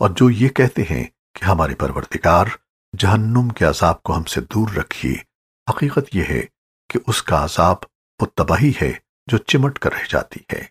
और जो ये कहते हैं कि हमारे परवरदिगार जहन्नुम के अजाब को हमसे दूर रखिए, हकीकत यह है कि उसका अजाब वो तबाही है जो चिमट कर रह जाती है।